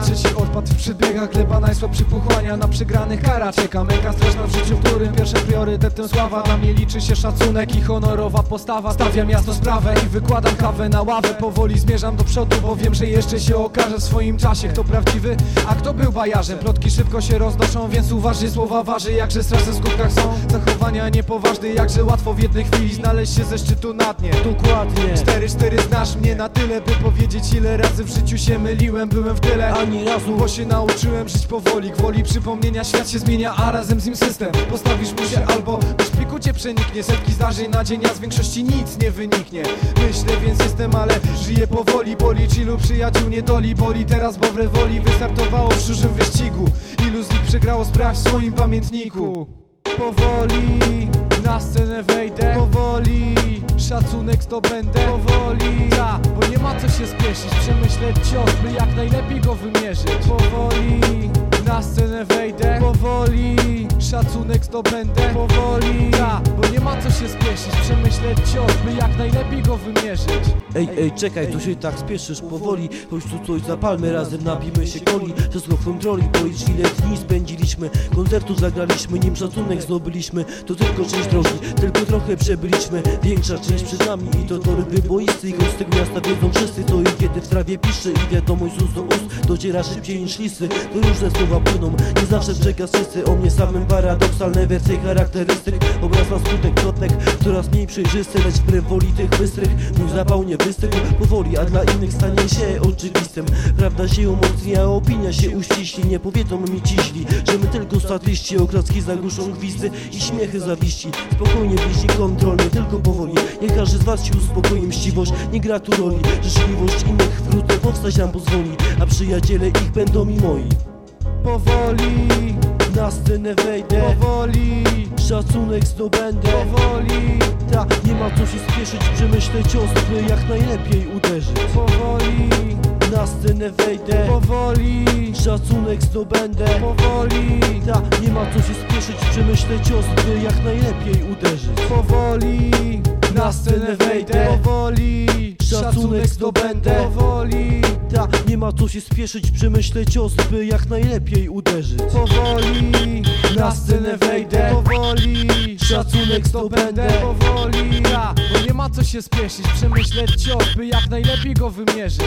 Trzeci odpad w przedbiegach, gleba najsłabszy pochłania Na przegranych kara czeka męka straszna w życiu, w którym pierwszym priorytetem sława. Dla mnie liczy się szacunek i honorowa postawa. Stawiam jasno sprawę i wykładam kawę na ławę. Powoli zmierzam do przodu, bo wiem, że jeszcze się okaże w swoim czasie Kto prawdziwy, a kto był bajarzem. Plotki szybko się roznoszą, więc uważaj słowa waży Jakże straszne w skutkach są. Zachowania niepoważne Jakże łatwo w jednej chwili znaleźć się ze szczytu na dnie. Dokładnie. 4-4 znasz mnie na tyle, by powiedzieć ile razy w życiu się myliłem. Byłem w tyle, Ani razu bo się nauczyłem żyć powoli Gwoli przypomnienia świat się zmienia, a razem z nim system. Postawisz mu się albo do szpiku cię przeniknie. Setki zdarzeń na dzień, a z większości nic nie wyniknie. Myślę więc jestem, ale żyję powoli. Boli chillu przyjaciół nie doli Boli teraz, bo w rewoli wystartowało w szczurzym wyścigu. Ilu z nich przegrało, sprawdź w swoim pamiętniku. Powoli szacunek zdobędę Powoli. Ta, bo nie ma co się spieszyć Przemyśleć cios, by jak najlepiej go wymierzyć. Powoli na scenę wejdę Powoli szacunek zdobędę Powoli ta, bo nie ma co się spieszyć Przemyśleć cios, by jak najlepiej go wymierzyć. Ej, ej, czekaj, tu się tak spieszysz powoli Chodź tu coś zapalmy, razem napijmy się coli Wszystko w kontroli, już ile dni spędziliśmy Koncertu zagraliśmy, nim szacunek zdobyliśmy To tylko część drogi, tylko trochę przebyliśmy Większa część przed nami i to tory wyboisty I z tego miasta wiedzą wszyscy, to i kiedy w trawie pisze I wiadomość z ust do ust, dociera szybciej niż listy To różne słowa płyną, nie zawsze przekaz czysty O mnie samym paradoksalne wersje charakterystyk Obraz na skutek plotek, coraz mniej przejrzysty Lecz wbrew woli tych bystrych, mój zapał nie wystygł Powoli, a dla innych stanie się oczywistym. Prawda się umocni, a opinia się uściśli Nie powiedzą mi ciśli, że my tylko statyści Oklaski zagłuszą gwizdy i śmiechy zawiści. Spokojnie, bliźni kontrolnie, tylko powoli Niech każdy z was się uspokoi, mściwość nie gra tu roli Życzliwość innych wkrótce powstać nam pozwoli A przyjaciele ich będą mi moi. Powoli, Na scenę wejdę, powoli, szacunek zdobędę. Powoli. Ta, nie ma co się spieszyć, przemyślę cios, by jak najlepiej uderzyć. Powoli, Na scenę wejdę, powoli, szacunek zdobędę. Powoli, Ta, nie ma co się spieszyć, przemyślę cios, by jak najlepiej uderzyć. Powoli. Na scenę wejdę, powoli. Szacunek zdobędę. powoli Nie ma co się spieszyć, przemyślę cios, by jak najlepiej uderzyć. Powoli Na scenę wejdę, powoli Szacunek zdobędę. powoli. Bo nie ma co się spieszyć, przemyśleć cios, by jak najlepiej go wymierzyć